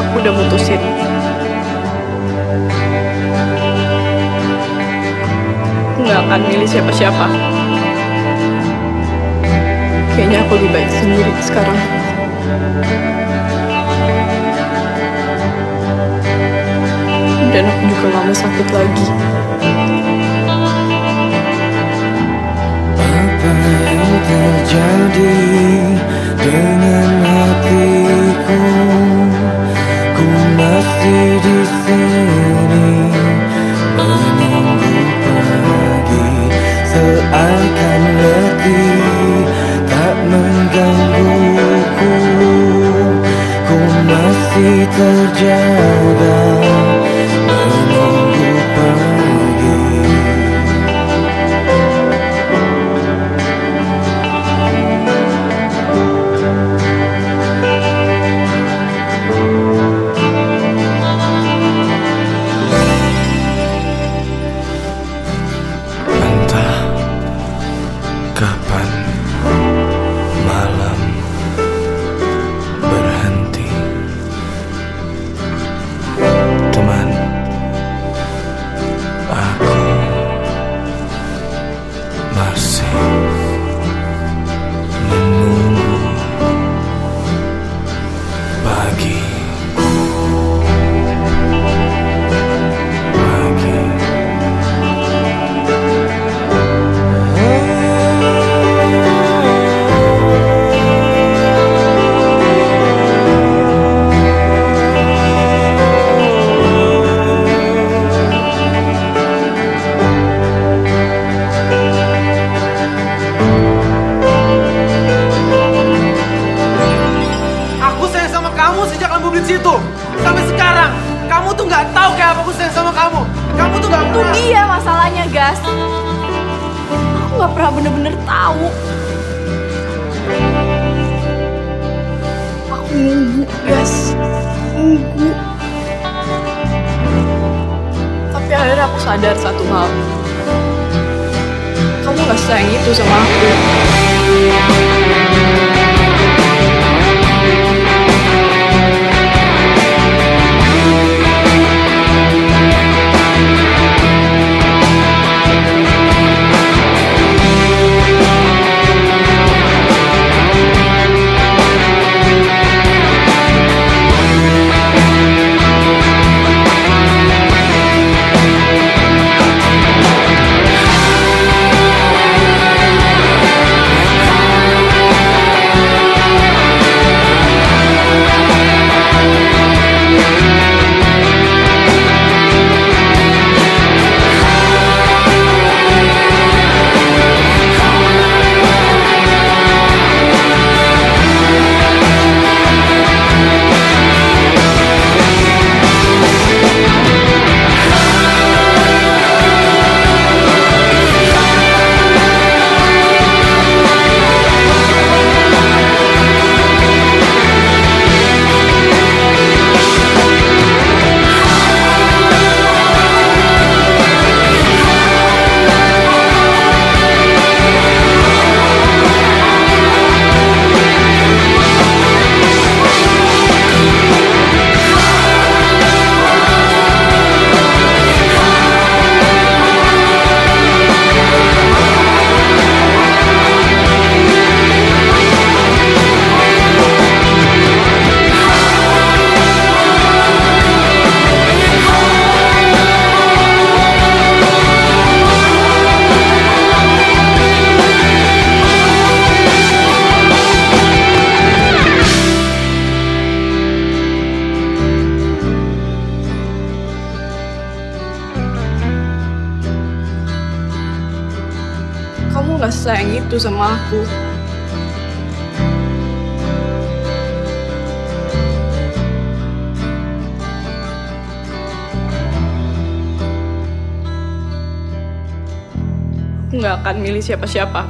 aku udah mutusin. Aku nggak akan milih siapa-siapa. Kayaknya aku lebih baik sendiri sekarang. Dan aku juga gak mau sakit lagi. Georgia. Itu dia masalahnya, Gas. Aku gak pernah bener-bener tahu. Aku nunggu, Gas. Nunggu. Tapi akhirnya aku sadar satu hal. Kamu gak sayang itu sama aku. Kamu gak sayang itu sama aku. Aku gak akan milih siapa-siapa.